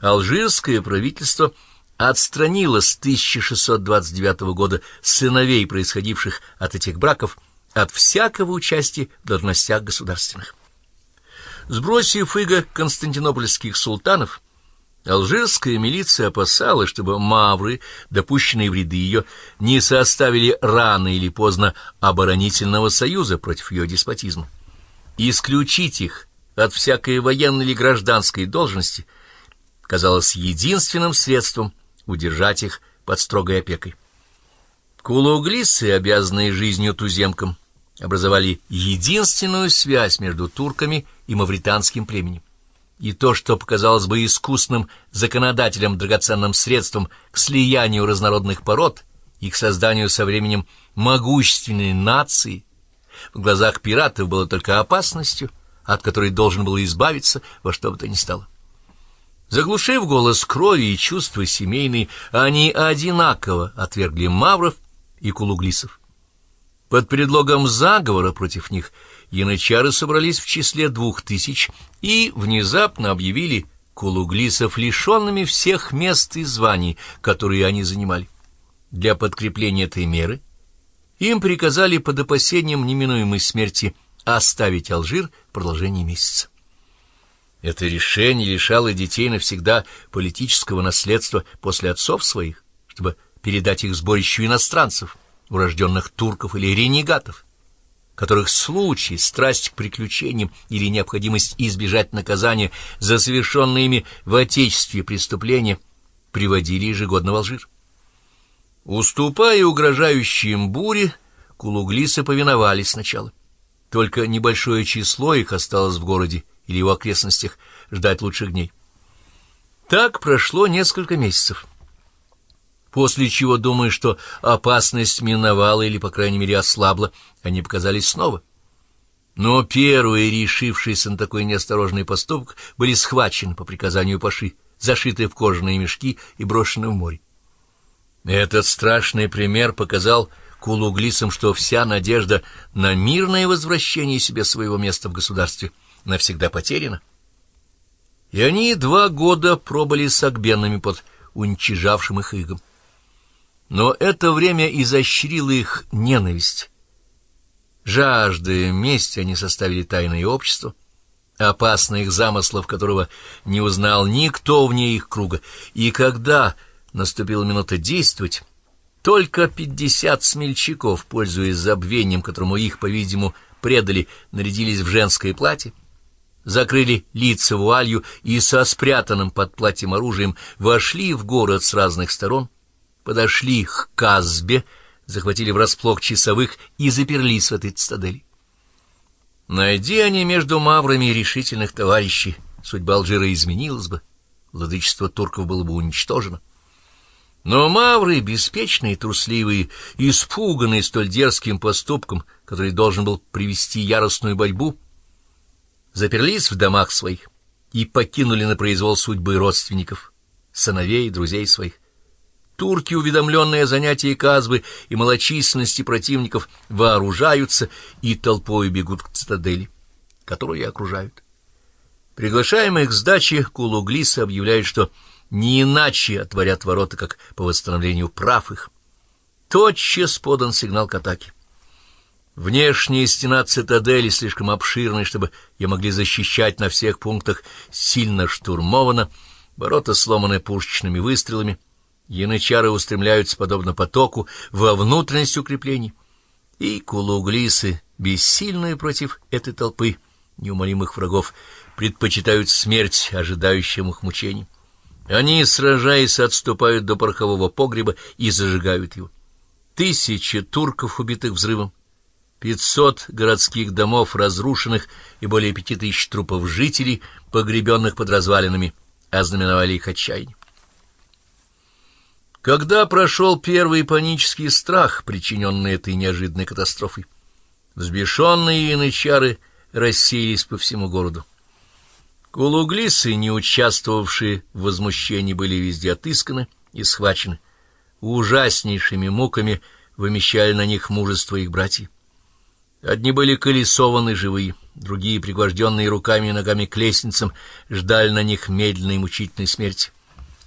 алжирское правительство отстранило с 1629 года сыновей, происходивших от этих браков, от всякого участия в должностях государственных. Сбросив иго константинопольских султанов, алжирская милиция опасалась, чтобы мавры, допущенные в ряды ее, не составили рано или поздно оборонительного союза против ее деспотизма. Исключить их от всякой военной или гражданской должности казалось единственным средством удержать их под строгой опекой. Кулуглисы, обязанные жизнью туземкам, образовали единственную связь между турками и мавританским племенем. И то, что показалось бы искусным законодателем драгоценным средством к слиянию разнородных пород и к созданию со временем могущественной нации, в глазах пиратов было только опасностью, от которой должен был избавиться во что бы то ни стало. Заглушив голос крови и чувства семейные, они одинаково отвергли мавров и кулуглисов. Под предлогом заговора против них янычары собрались в числе двух тысяч и внезапно объявили кулуглисов лишенными всех мест и званий, которые они занимали. Для подкрепления этой меры им приказали под опасением неминуемой смерти оставить Алжир в продолжении месяца. Это решение лишало детей навсегда политического наследства после отцов своих, чтобы передать их сборищу иностранцев, урожденных турков или ренегатов, которых случай, страсть к приключениям или необходимость избежать наказания за совершенные ими в Отечестве преступления приводили ежегодно в Алжир. Уступая угрожающим буре, кулуглисы повиновались сначала. Только небольшое число их осталось в городе или его окрестностях ждать лучших дней. Так прошло несколько месяцев. После чего, думая, что опасность миновала или, по крайней мере, ослабла, они показались снова. Но первые, решившиеся на такой неосторожный поступок, были схвачены по приказанию Паши, зашитые в кожаные мешки и брошены в море. Этот страшный пример показал кулуглисам, что вся надежда на мирное возвращение себе своего места в государстве навсегда потеряна. И они два года пробыли с агбенами под уничижавшим их игом. Но это время изощрило их ненависть. Жаждая мести, они составили тайное общество, опасных замыслов которого не узнал никто вне их круга, и когда наступила минута действовать, только пятьдесят смельчаков, пользуясь забвением, которому их, по-видимому, предали, нарядились в женское платье, закрыли лица вуалью и со спрятанным под платьем оружием вошли в город с разных сторон, подошли к Казбе, захватили врасплох часовых и заперлись в этой цитадели. Найди они между маврами решительных товарищей, судьба Алжира изменилась бы, владычество турков было бы уничтожено. Но мавры, беспечные, трусливые, испуганные столь дерзким поступком, который должен был привести яростную борьбу, заперлись в домах своих и покинули на произвол судьбы родственников, сыновей и друзей своих. Турки, уведомленные о занятии Казбы и малочисленности противников, вооружаются и толпой бегут к цитадели, которую окружают. Приглашаемые к сдаче кулуглисы объявляют, что не иначе отворят ворота, как по восстановлению прав их. Тотчас подан сигнал к атаке. Внешняя стена цитадели слишком обширная, чтобы ее могли защищать на всех пунктах, сильно штурмована, ворота сломаны пушечными выстрелами, янычары устремляются, подобно потоку, во внутренность укреплений, и кулуглисы, бессильные против этой толпы неумолимых врагов, предпочитают смерть ожидающим их мучений. Они, сражаясь, отступают до порохового погреба и зажигают его. Тысячи турков, убитых взрывом, пятьсот городских домов разрушенных и более пяти тысяч трупов жителей, погребенных под развалинами, ознаменовали их отчаяние. Когда прошел первый панический страх, причиненный этой неожиданной катастрофой, взбешенные янычары рассеялись по всему городу. Кулуглисы, не участвовавшие в возмущении, были везде отысканы и схвачены. Ужаснейшими муками вымещали на них мужество их братьев. Одни были колесованы живые, другие, пригвожденные руками и ногами к лестницам, ждали на них медленной мучительной смерти.